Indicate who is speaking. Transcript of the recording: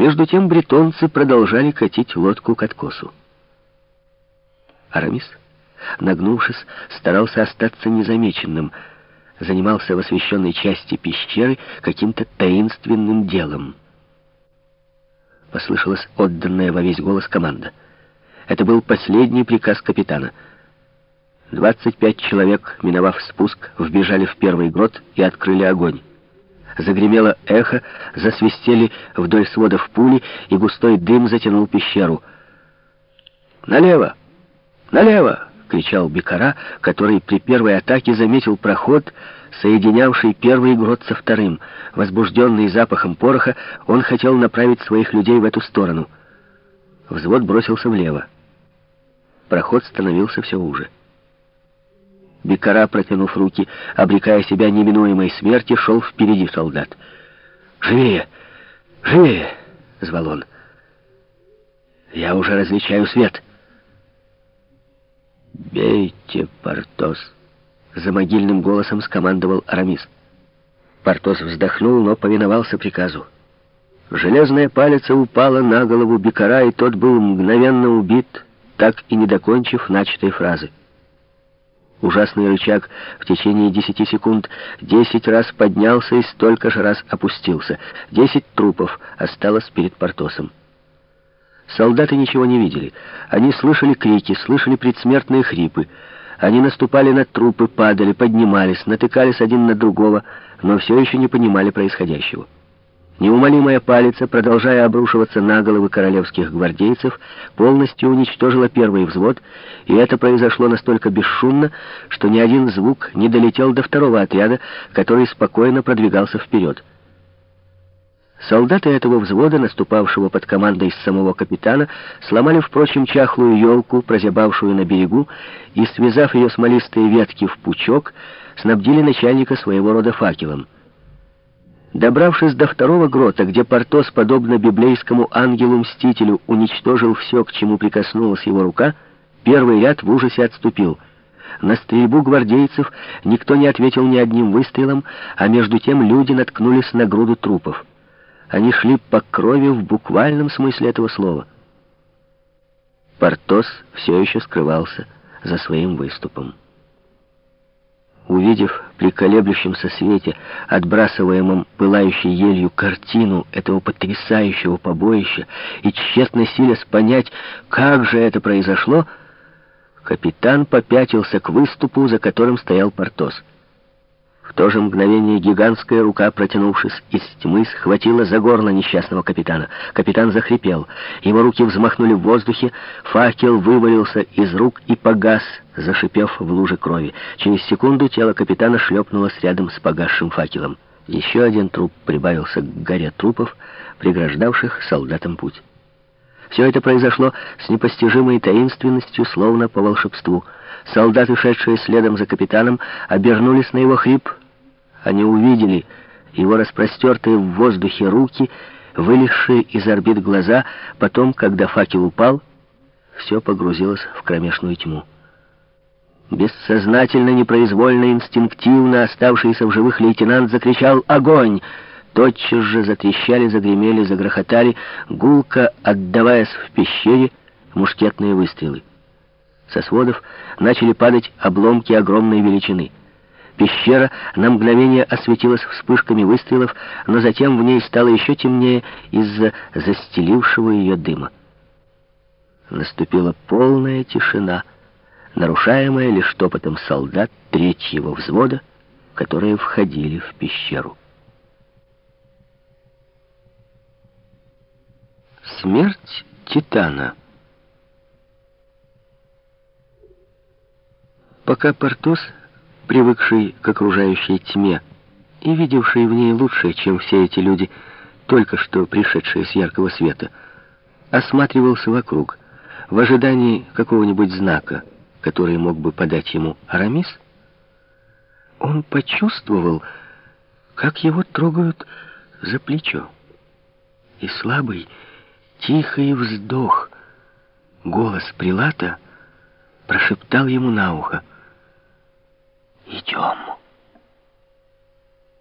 Speaker 1: Между тем бретонцы продолжали катить лодку к откосу. Арамис, нагнувшись, старался остаться незамеченным, занимался в освещенной части пещеры каким-то таинственным делом. Послышалась отданная во весь голос команда. Это был последний приказ капитана. 25 человек, миновав спуск, вбежали в первый грот и открыли огонь. Загремело эхо, засвистели вдоль сводов пули, и густой дым затянул пещеру. «Налево! Налево!» — кричал Бекара, который при первой атаке заметил проход, соединявший первый грот со вторым. Возбужденный запахом пороха, он хотел направить своих людей в эту сторону. Взвод бросился влево. Проход становился все уже. Бекара, протянув руки, обрекая себя неминуемой смерти, шел впереди солдат. «Живее! Живее!» — звал он. «Я уже различаю свет!» «Бейте, Портос!» — за могильным голосом скомандовал Арамис. Портос вздохнул, но повиновался приказу. Железная палица упала на голову Бекара, и тот был мгновенно убит, так и не докончив начатой фразы. Ужасный рычаг в течение десяти секунд десять раз поднялся и столько же раз опустился. Десять трупов осталось перед Портосом. Солдаты ничего не видели. Они слышали крики, слышали предсмертные хрипы. Они наступали на трупы, падали, поднимались, натыкались один на другого, но все еще не понимали происходящего. Неумолимая палица, продолжая обрушиваться на головы королевских гвардейцев, полностью уничтожила первый взвод, и это произошло настолько бесшумно, что ни один звук не долетел до второго отряда, который спокойно продвигался вперед. Солдаты этого взвода, наступавшего под командой самого капитана, сломали, впрочем, чахлую елку, прозябавшую на берегу, и, связав ее смолистые ветки в пучок, снабдили начальника своего рода факелом. Добравшись до второго грота, где Портос, подобно библейскому ангелу-мстителю, уничтожил все, к чему прикоснулась его рука, первый ряд в ужасе отступил. На стрельбу гвардейцев никто не ответил ни одним выстрелом, а между тем люди наткнулись на груду трупов. Они шли по крови в буквальном смысле этого слова. Портос все еще скрывался за своим выступом. Увидев при колеблющемся свете, отбрасываемом пылающей елью картину этого потрясающего побоища и тщетно силясь понять, как же это произошло, капитан попятился к выступу, за которым стоял Портос. В то же мгновение гигантская рука, протянувшись из тьмы, схватила за горло несчастного капитана. Капитан захрипел. Его руки взмахнули в воздухе, факел вывалился из рук и погас, зашипев в луже крови. Через секунду тело капитана шлепнулось рядом с погасшим факелом. Еще один труп прибавился к горе трупов, преграждавших солдатам путь. Все это произошло с непостижимой таинственностью, словно по волшебству. Солдаты, шедшие следом за капитаном, обернулись на его хрип, они увидели его распростертые в воздухе руки, вылезшие из орбит глаза, потом, когда факел упал, все погрузилось в кромешную тьму. Бессознательно, непроизвольно, инстинктивно оставшийся в живых лейтенант закричал «Огонь!». Тотчас же затрещали, загремели, загрохотали, гулко отдаваясь в пещере мушкетные выстрелы. Со сводов начали падать обломки огромной величины — Пещера на мгновение осветилась вспышками выстрелов, но затем в ней стало еще темнее из-за застелившего ее дыма. Наступила полная тишина, нарушаемая лишь топотом солдат третьего взвода, которые входили в пещеру. Смерть Титана Пока Портос привыкший к окружающей тьме и видевший в ней лучшее, чем все эти люди, только что пришедшие с яркого света, осматривался вокруг, в ожидании какого-нибудь знака, который мог бы подать ему Арамис, он почувствовал, как его трогают за плечо. И слабый, тихий вздох, голос Прилата прошептал ему на ухо — «Идем».